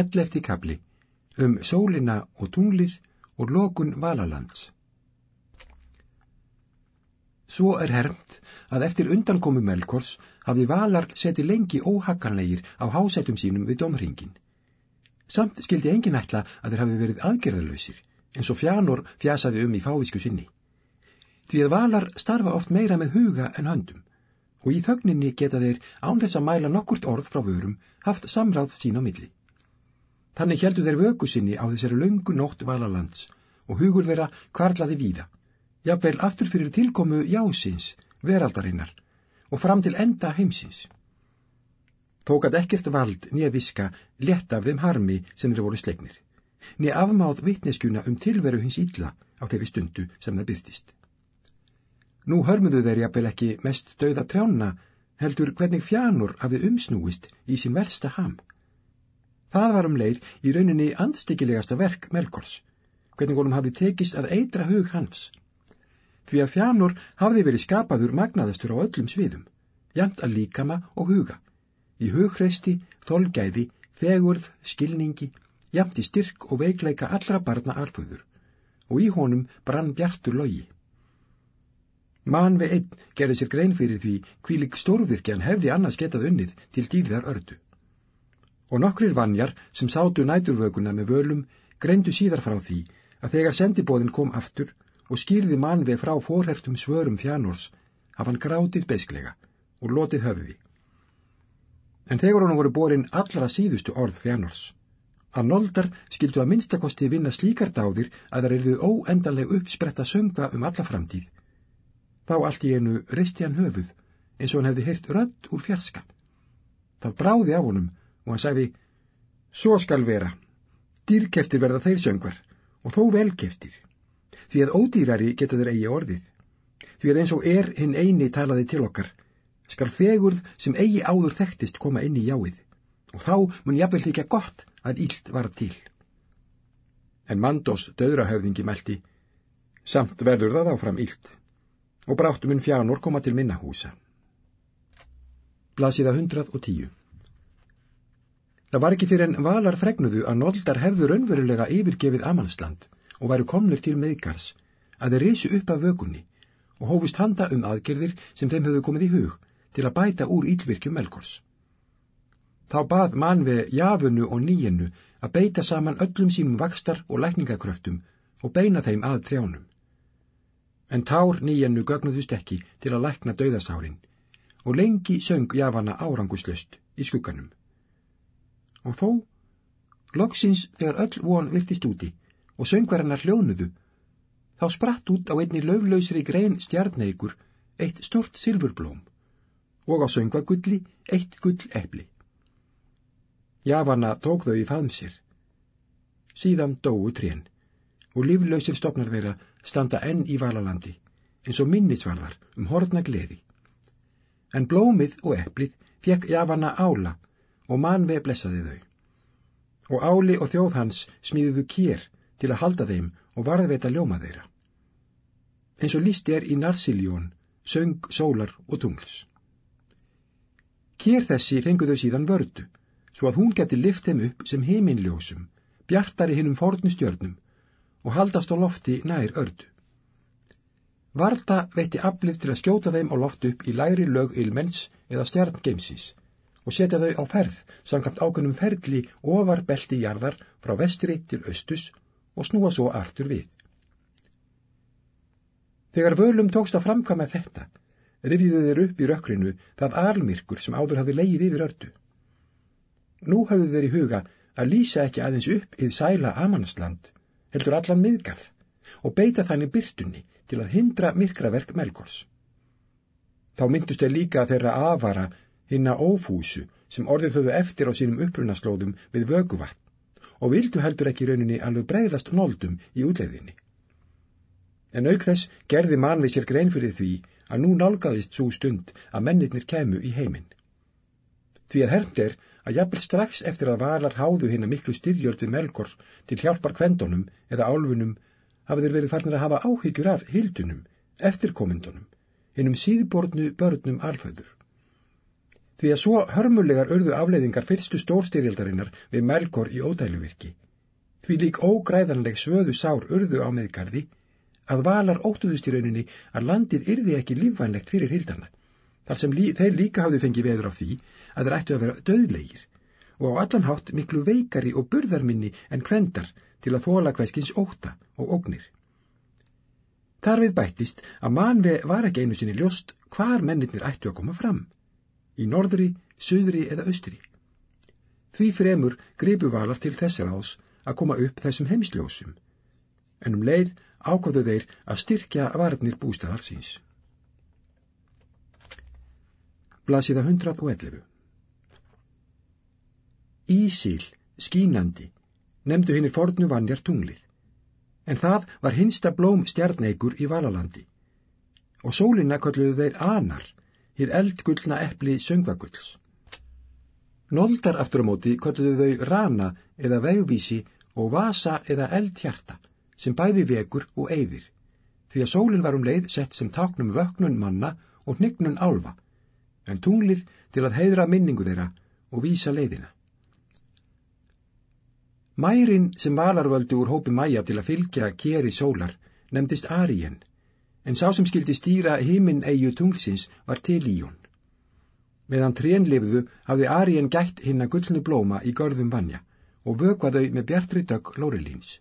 ellefti kabli um sólina og tunglið og lokun valalands. Svo er hermt að eftir undankomu Melkors hafði valar seti lengi óhagganlegir á hásettum sínum við domringin. Samt skildi engin ætla að þeir hafi verið aðgerðalöysir, eins og fjánor fjasaði um í fávisku sinni. Því að valar starfa oft meira með huga en höndum, og í þögninni geta þeir án þess að mæla nokkurt orð frá vörum haft samráð sín á milli. Þannig heldu þeir vöku sinni á þessari laungu nótt valalands og hugur þeirra kvarlaði víða, jafnveil aftur fyrir tilkomu jásins, veraldarinnar og fram til enda heimsins. Tókat ekkert vald nýja viska letta af þeim harmi sem þeir voru slegnir, nýja afmáð vitneskuna um tilveru hins ílla á þeirri stundu sem það byrtist. Nú hörmuðu þeir jafnveil ekki mest döða trjána heldur hvernig fjánur hafi umsnúist í sín versta ham. Það var um leið í rauninni andstikilegasta verk Melkors, hvernig honum hafi tekist að eitra hug hans. Því að fjánur hafði verið skapaður magnaðastur á öllum sviðum, jæmt að líkama og huga, í hughreisti, þolgæði, fegurð, skilningi, jæmt í styrk og veikleika allra barna alföður, og í honum brann bjartur logi. Man við einn gerði sér grein fyrir því hvílik stórvirkjan hefði annars getað unnið til dýfðar ördu og nokkrir vannjar sem sátu næturvöguna með völum greindu síðar frá því að þegar sendibóðin kom aftur og skýrði mann við frá forhertum svörum fjánors haf hann grátið beisklega og lotið höfði. En þegar hann voru borin allra síðustu orð fjánors, að noldar skildu að minnstakosti vinna slíkar dáðir að það erðu óendanleg uppspretta söngva um alla framtíð. Þá allt í einu reisti hann höfuð eins og hann hefði heyrt rödd úr fjarska. Það bráði af honum og hann sagði, svo skal vera, dýrkeftir verða þeir söngvar og þó velkeftir, því að ódýrari geta þeir eigi orðið, því að eins og er hinn eini talaði til okkar, skal fegurð sem eigi áður þekktist koma inn í jáið. Og þá mun jafnvel þykja gott að ílt var til. En Mandós döðrahöfðingi meldi, samt verður það áfram ílt og bráttum mun fjánur koma til minna húsa. Blasiða 110 Það var ekki fyrir en valar fregnuðu að noldar hefðu raunverulega yfirgefið Amansland og væru komnir til meðgars, að þeir reysu upp af vögunni og hófust handa um aðgerðir sem þeim höfðu komið í hug til að bæta úr ílvirkjum Melkors. Þá bað mann við jafunu og nýjenu að beita saman öllum sínum vakstar og lækningakröftum og beina þeim að trjánum. En tár nýjenu gögnuðust ekki til að lækna dauðasárin og lengi söng jafana áranguslöst í skugganum og þó, loksins þegar öll von virtist úti og söngvarinnar hljónuðu, þá spratt út á einni löflausri grein stjarneikur eitt stort silfurblóm og á söngvagulli eitt gull epli. Javana tók þau í faðmsir. Síðan dóu trén og líflausir stopnar þeirra standa enn í valalandi eins og minnisvarðar um horfna gleði. En blómið og eplið fekk Javana ála og manvei blessaði þau. Og áli og þjóð hans smíðuðu kér til að halda þeim og varðveita ljóma þeirra. Eins og líst er í Narsiljón, söng, sólar og tungls. Kér þessi fenguðu síðan vördu, svo að hún geti lift þeim upp sem heiminljósum, bjartari hinnum fornu stjörnum og haldast á lofti nær ördu. Varta veitti aflið til að skjóta þeim á loft upp í læri lög ylmens eða stjarngeimsins og setja þau á ferð samkvæmt ákveðnum ferli ofar belti jarðar frá vestri til austus og snúa svo aftur við. Þegar völum tókst að framkama þetta, rifjuðu þeir upp í rökkrinu það almirkur sem áður hafði leið yfir ördu. Nú hafðu þeir í huga að lýsa ekki aðeins upp yfir sæla Amansland, heldur allan miðgarð, og beita þannig byrtunni til að hindra myrkraverk Melkors. Þá myndust þeir líka þeirra afara hinna ófúsu sem orðið höfðu eftir á sínum upprunaslóðum við vöguvatn og vildu heldur ekki rauninni alveg breyðast nóldum í útleiðinni. En auk þess gerði mann við sér grein fyrir því að nú nálgæðist svo stund að mennirnir kemu í heiminn. Því að hernd er að jafnvel strax eftir að valar háðu hinn að miklu styrjörð við melkor til hjálpar kvendunum eða álfunum hafið þeir verið farnir að hafa áhyggjur af hildunum, eftirkomendunum, hinnum síðbornu börnum alföður Því að svo hörmulegar urðu afleiðingar fyrstu stórstyrjaldarinnar við Melkor í ódæluvirki. Því lík ógræðanleg svöðu sár urðu á meðgarði að valar óttuðust í rauninni að landið yrði ekki lífvænlegt fyrir hildana, þar sem lí þeir líka hafðu fengið veður á því að þeir ættu að vera döðlegir og á allan hátt miklu veikari og burðarminni en kvendar til að þóla hverskins óta og ógnir. Þar við bættist að manvi var ekki einu sinni ljóst hvar mennirnir ættu að koma fram, í norðri, söðri eða austri. Því fremur gripu valar til þessar ás að koma upp þessum heimsljósum, en um leið ákvöðu þeir að styrkja varnir bústaðar síns. Blasiða 111 Ísil, skínandi, nefndu hinnir fornu vannjar tunglið, en það var hinsta blóm stjarneikur í Valalandi, og sólina kolluðu þeir anar, hið eldgullna epli söngvagulls. Noldar aftur á móti kolluðu þau rana eða vegvísi og vasa eða eldhjarta sem bæði vekur og eyðir, því að sólinn var um leið sett sem táknum vöknun manna og hnygnun álfa, en tunglið til að heidra minningu þeirra og vísa leiðina. Mærin sem valarvöldu úr hópi mæja til að fylgja keri sólar nefndist Arien, en sá sem skildi stýra himinn eigu tunglsins var Telíón. Meðan trén lifðu hafði Arien gætt hinn að gullnu blóma í görðum vanja og vökvaðau með bjartri dögg Lórelíns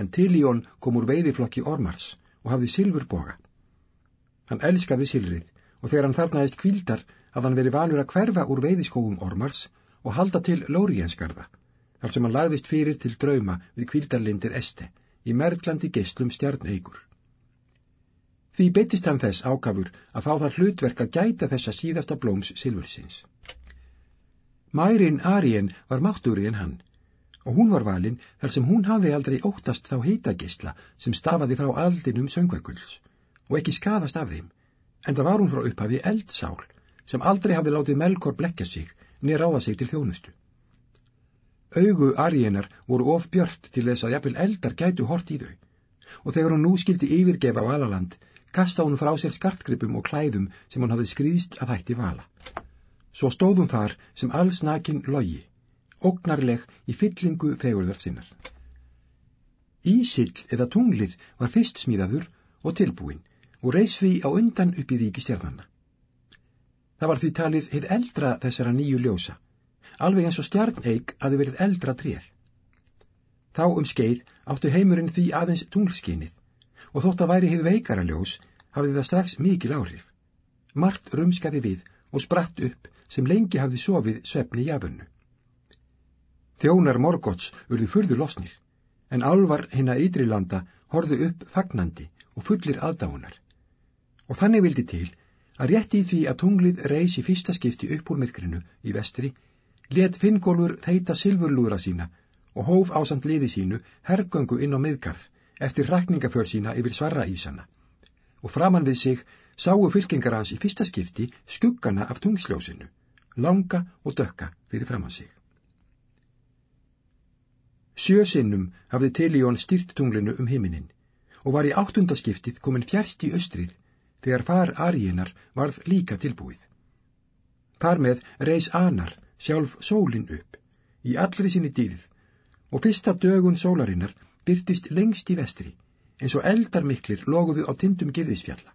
en Tiljón kom úr veiðiflokki Ormars og hafði silfurboga. Hann elskaði silrið og þegar hann þarnaðist kvildar hafði hann verið vanur að hverfa úr veiðiskógum Ormars og halda til Lórienskarða, þar sem hann lagðist fyrir til drauma við kvildarlindir Este í merglandi geistlum stjarneigur. Því betist hann þess ákafur að fá það hlutverk að gæta þessa síðasta blóms silfursins. Mærin Arien var máttúri en hann og hún var valin þar sem hún hafði aldrei óttast þá heitagisla sem stafaði frá aldinum söngvækuls og ekki skadast af þeim, en það var hún frá upphafi eldsál sem aldrei hafði látið Melkor blekja sig nýra áða sig til þjónustu. Augu Arjenar voru of björt til þess að jafnvel eldar gætu hort í þau og þegar hún nú skildi yfirgefa Valaland kasta hún frá sér skartgripum og klæðum sem hún hafði skrýðst að hætti Vala. Svo stóðum þar sem alls nakin logi ógnarleg í fyllingu fegurðar sinnar. Ísill eða tunglið var fyrst smíðaður og tilbúin og reys því á undan upp í ríki stjarnanna. Það var því talið heit eldra þessara nýju ljósa, alveg eins og stjarneig aði verið eldra tréð. Þá um skeið áttu heimurinn því aðeins tunglskinnið og þótt að væri heit veikara ljós hafði það strax mikil áhrif. Mart rumskaði við og spratt upp sem lengi hafði sofið svefni jafnunnu. Þjónar Morgots urðu fyrður losnir, en álvar hinna ytrilanda horðu upp fagnandi og fullir aðdáunar. Og þannig vildi til að rétti í því að tunglið reysi fyrsta skipti upp úr myrkrinu í vestri, let Finngólfur þeita silfurlúðra sína og hóf á samt liði sínu hergöngu inn á miðgarð eftir rakningafjör sína yfir svarra ísana. Og framann við sig sáu fylkingar hans í fyrsta skipti skuggana af tungsljósinu, langa og dökka fyrir framann sig. Sjö sinnum hafði Telión styrt tunglinu um himinin og var í áttundaskiptið komin fjärst í austrið þegar far Aríenar varð líka tilbúið. Þar með reys Anar sjálf sólin upp í allri sinni dýrð og fyrsta dögun sólarinnar byrtist lengst í vestri eins og eldarmiklir loguðu á tindum girðisfjalla.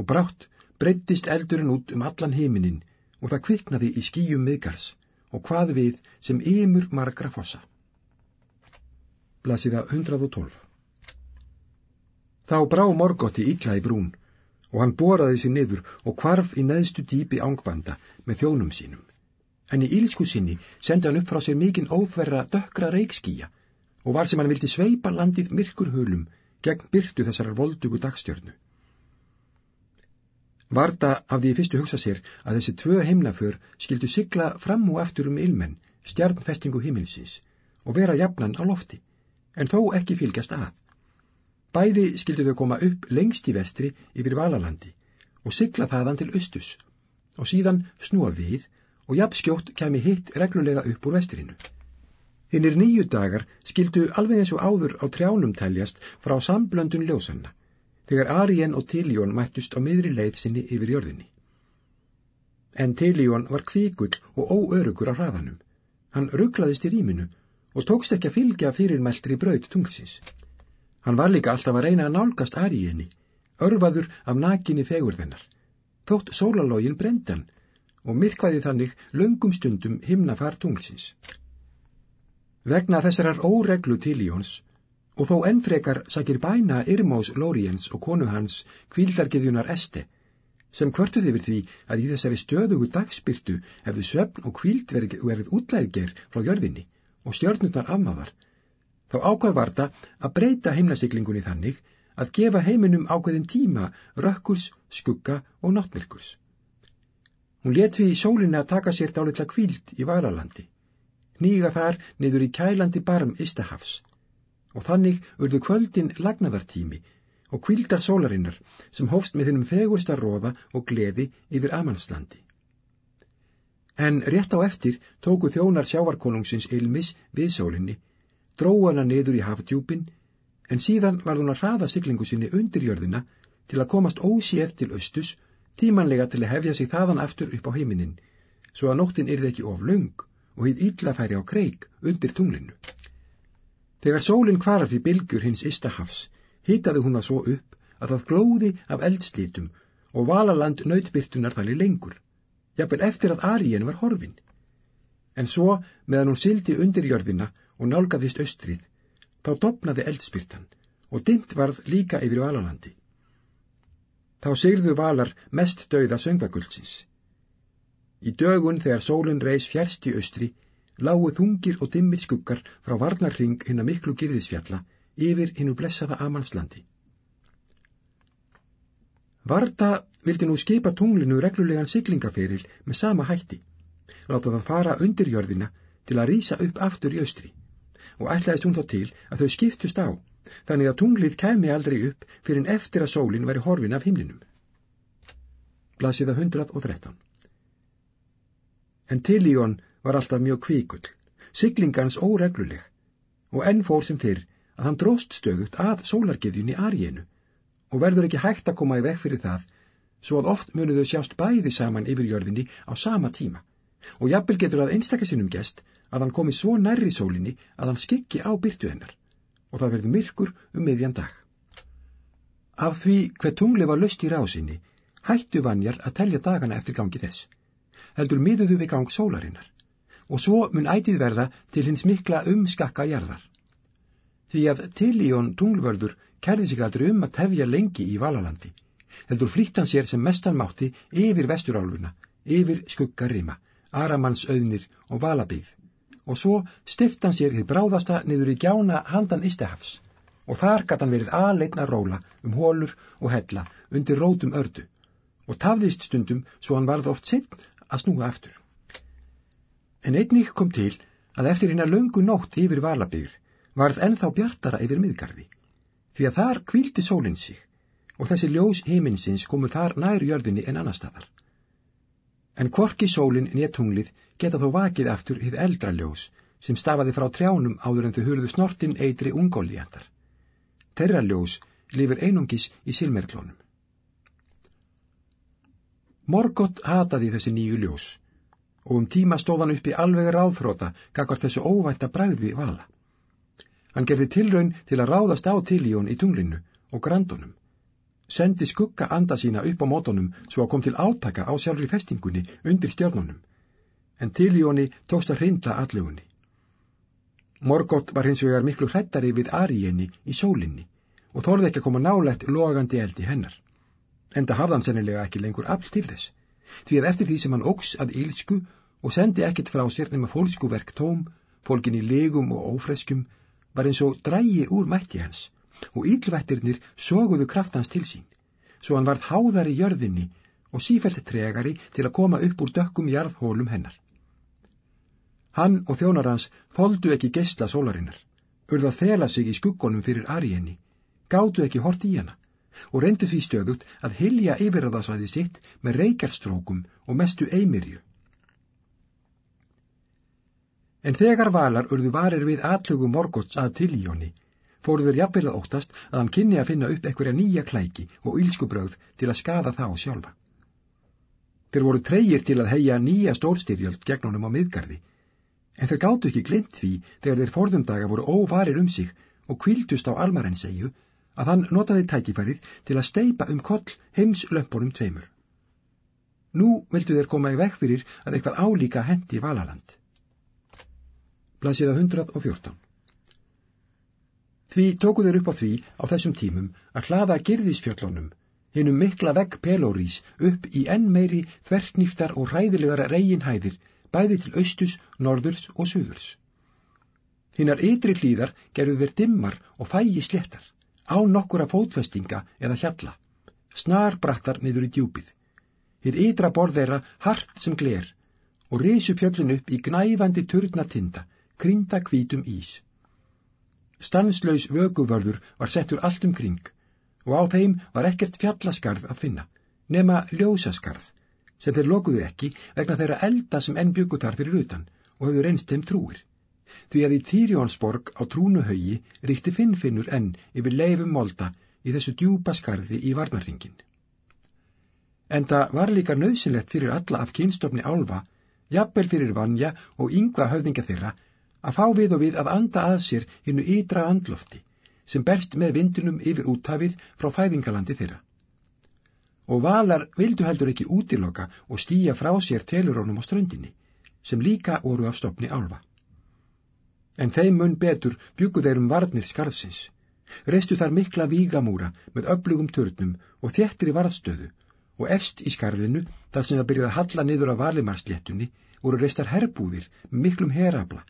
Og brátt breyttist eldurinn út um allan heiminin og það kviknaði í skýjum miðgars og hvað við sem ymur margra fossa blasiða 112. Þá brá Morgotti illa í brún og hann boraði sér niður og kvarf í neðstu dýpi ángbanda með þjónum sínum. En í ílsku sinni sendi hann upp frá sér mikinn óþverra dökkra reikskíja og var sem hann vildi sveipa landið myrkur hulum gegn byrtu þessarar voldugu dagstjörnu. Varda hafði í fyrstu hugsa sér að þessi tvö heimnaför skildu sigla fram og eftir um ilmenn, stjarnfestingu himilsins og vera jafnan á lofti en þó ekki fylgjast að. Bæði skildi þau koma upp lengst í vestri yfir Valalandi og sigla þaðan til austus og síðan snúa við og jafnskjótt kemi hitt reglulega upp úr vestrinu. Hinnir nýju dagar skildu alveg eins og áður á trjánum teljast frá samblöndun ljósanna, þegar Arien og Tiljón mættust á miðri leið sinni yfir jörðinni. En Tiljón var kvíkull og óörugur á hraðanum. Hann rugglaðist í rýminu og tókst ekki að fylgja fyrirmeltri braut tunglsins. Hann var líka alltaf að reyna að nálgast aríinni, örfaður af nakinni fegurðennar. Þótt sólalógin brendan og myrkvaði þannig löngum stundum himnafar tunglsins. Vegna þessarar óreglu Tiljóns og þó ennfrekar sakir bæna Irmós Lóriens og konu hans kvíldargiðjunar Este, sem kvörtuði yfir því að í þessari stöðugu dagspyrtu hefðu svefn og kvíld verið, útlæðger frá jörðinni og stjörnundar afmáðar, þá ákvað varta að breyta heimnasiklingunni þannig að gefa heiminum ákveðin tíma rökkurs, skugga og náttmyrkurs. Hún let því í sólinni að taka sér dálitla kvíld í Valalandi, nýga þar niður í kælandi barm Istahafs og þannig urðu kvöldin lagnaðartími og kvildar sólarinnar sem hófst með hennum fegursta róða og gleði yfir Amanslandi. En rétt á eftir tóku þjónar sjávarkonungsins Ilmis við sólinni, dróana niður í hafdjúpin, en síðan var hún að hraða siglingu sinni undir jörðina til að komast óséð til austus, tímanlega til að hefja sig þaðan aftur upp á heiminin, svo að nóttin yrði ekki of lung og hýð ítla færi á kreik undir tunglinu. Þegar sólinn kvarf í bylgjur hins Istahafs, hitaði hún það svo upp að það glóði af eldslítum og valaland nautbyrtunar þalli lengur, jafnvel eftir að Aríen var horfin. En svo, meðan hún sildi undir jörðina og nálgæðist austrið, þá dopnaði eldspyrtan og dimt varð líka yfir valalandi. Þá sigðu valar mest dauða söngvaguldsins. Í dögun þegar sólinn reys fjärst í austri, lágu þungir og dimmir skuggar frá varnarring hinn að miklu girðisfjalla yfir hinnu blessaða Amalslandi. Varda vildi nú skipa tunglinu reglulegan siglingaferil með sama hætti, láta það fara undir jörðina til að rýsa upp aftur í austri og ætlaðist hún þá til að þau skiptust á, þannig að tunglið kæmi aldrei upp fyrir en eftir að sólinn væri horfin af himlinum. Blasiða 113 En Tiljón var alltaf mjög kvíkull, siglingans óregluleg. Og enn fór sem fyrr að hann dróst stöðut að sólargeðjunni Aríenu. Og verður ekki hægt að koma í veg fyrir það svo að oft munuðu sjást bæði saman yfir jörðinni á sama tíma. Og jafnvel getur að einstakasinnum gest að hann komi svo nærri sólinni að hann skikki á byrtu hennar. Og það verður myrkur um miðjan dag. Af því hver tungli var löst í rásinni hættu vannjar að telja dagana eftir gangi þess, heldur miðuðu við gang sólarinnar. Og svo mun ætið verða til hins mikla umskakka jarðar. Því að Tiljón tunglvörður kærði sig aldrei um að tefja lengi í Valalandi, heldur flýttan sér sem mestan mátti yfir vesturálfuna, yfir skuggarima, aramanns auðnir og valabíð, og svo stiftan sér þið bráðasta niður í gjána handan Istahafs, og þar gatt hann verið aðleitna róla um hólur og hella undir rótum ördu, og tafðist stundum svo hann varð oft sitt að snúa aftur. En einnig kom til að eftir hérna löngu nótt yfir valabýr varð ennþá bjartara yfir miðgarði, því að þar kvíldi sólinn sig og þessi ljós heiminsins komur þar nær jörðinni en annar staðar. En kvorki sólinn néttunglið geta þó vakið aftur hið eldra ljós sem stafaði frá trjánum áður en þau hurðu snortin eitri ungóliandar. Terra ljós lifir einungis í silmerklónum. Morgott hataði þessi nýju ljós og um tíma stóð hann upp í alveg ráðfróta gagvart þessu óvætta bræði vala. Hann gerði tilraun til að ráðast á Tiljón í tunglinu og grandunum. Sendi skugga anda sína upp á mótonum svo að kom til átaka á sjálfri festingunni undir stjörnunum. En Tiljóni tókst að hrindla allugunni. Morgott var hins vegar miklu hrettari við Aríenni í sólinni og þorði ekki að koma nálegt logandi eldi hennar. Enda hafðan sennilega ekki lengur afl til þess. Því að eftir því sem hann ógs að ílsku og sendi ekkert frá sér nema fólkskuverk tóm, fólkin í legum og ófreskjum, var eins og drægi úr mætti hans. Og ílvættirnir soguðu kraftans til sín, svo hann varð háðar í jörðinni og sífælt tregari til að koma upp úr dökkum jarðhólum hennar. Hann og þjónar hans þóldu ekki gestla sólarinnar, urðað fela sig í skuggonum fyrir Arienni, gáttu ekki hort í hana og reyndu því stöðut að hilja yfirraðasvæði sitt með reykjarstrókum og mestu eimirju. En þegar valar urðu varir við atlögu morgots að tiljóni, fóruður jafnvel að óttast að hann kynni að finna upp einhverja nýja klæki og ílskubröð til að skada þá sjálfa. Þeir voru treyir til að heia nýja stórstyrjöld gegn honum á miðgarði, en þeir gáttu ekki glimt því þegar þeir forðumdaga voru óvarir um sig og kvildust á almarensegju að hann notaði tækifærið til að steipa um koll heims lömpunum tveimur. Nú vildu þeir koma í veg fyrir að eitthvað álíka hendi valaland. Blasiða 114 Því tóku þeir upp á því á þessum tímum að hlaða girðisfjöllunum, hinnum mikla vegg pelórís upp í enn meiri þverknýftar og ræðilegara reginhæðir bæði til austus, norðurs og suðurs. Hinnar ytri hlýðar gerðu þeir dimmar og fægi sléttar, á nokkura fótfestinga eða hjalla, snar brattar niður í djúpið Hitt ytra borð þeirra hart sem gler og risu fjöllin upp í gnæfandi turnatinda, krynda kvítum ís. Stanslaus vöguvörður var settur allt um kring og á þeim var ekkert fjallaskarð að finna, nema ljósaskarð, sem þeir lokuðu ekki vegna þeirra elda sem enn byggu þar fyrir utan og höfðu reynst þeim trúir. Því að í Týrjónsborg á trúnuhaugi ríkti finnfinnur enn yfir leifum molda í þessu djúpa skarði í varnarringin. En það var líka nöðsynlegt fyrir alla af kynstofni álfa, jafnvel fyrir vanja og yngva höfðinga þeirra, að fá við og við að anda að sér hinnu ytra andlofti, sem berst með vindunum yfir úttafið frá fæðingalandi þeirra. Og valar vildu heldur ekki útiloka og stýja frá sér telurónum á ströndinni, sem líka voru af stopni álfa. En þeim mun betur byggu þeir um varnir skarðsins, reistu þar mikla vígamúra með öflugum törnum og þéttir í varðstöðu og efst í skarðinu, þar sem það byrjuði að halla niður á valimarsléttunni, voru reistar herbúðir miklum herabla,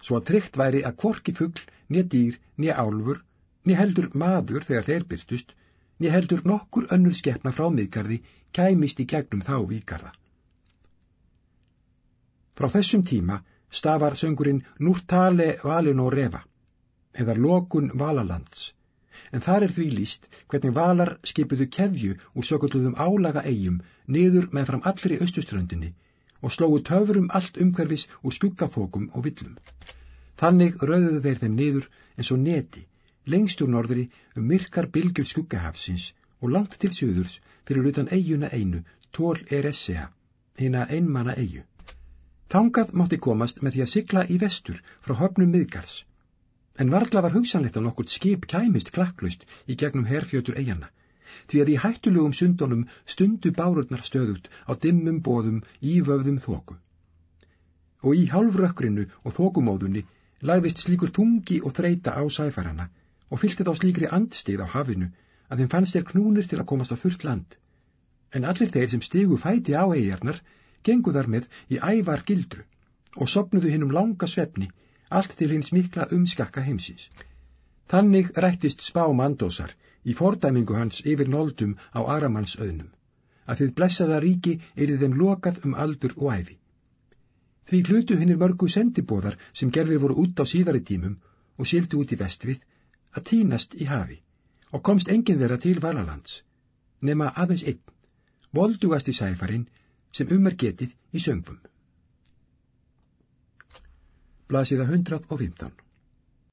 svo að tryggt væri að kvorki fuggl, nýja dýr, nýja álfur, nýja heldur maður þegar þeir byrstust, nýja heldur nokkur önnur skeppna frá miðgarði kæmist í gegnum þá víkarða. Frá þessum tíma stafar söngurinn Núrtale Valin og Refa, eða Lokun Valalands, en þar er því líst hvernig valar skipuðu keðju úr sökulluðum álaga eigum niður með fram allir í austuströndinni og slógu töfurum allt umhverfis úr skuggaþókum og villum. Þannig rauðuðu þeir þeim niður eins og neti, lengst úr norðri um myrkar bylgjur skuggahafsins og langt til söðurs fyrir utan eiguna einu, tól Eressea, hina einmanna eigu. Þangað mátti komast með því að sigla í vestur frá höfnum miðgars En vargla var hugsanlegt að nokkurt skip kæmist klakklust í gegnum herfjötur eigana, því að í hættulugum sundunum stundu bárurnar stöðut á dimmum bóðum í vöfðum þóku. Og í hálfrökkrinu og þókumóðunni lagðist slíkur þungi og þreita á sæfarana og fylgti þá slíkri andstið á hafinu að þeim fannst þeir knúnir til að komast á fullt land. En allir þeir sem stigu fæti á eigarnar gengu þar með í ævar gildru og sopnuðu hinn um langa svefni allt til hins mikla umskakka heimsins. Þannig rættist spá mandósar í fordæmingu hans yfir nóldum á Aramanns auðnum, að þið blessaða ríki erið þeim lokað um aldur og æfi. Því hlutu hinnir mörgu sendibóðar sem gerðir voru út á síðari tímum og sildu út í vestvið að týnast í hafi og komst enginn þeirra til Valalands, nema aðeins einn, voldugast í sæfarinn sem um er getið í söngfum. Blasiða 115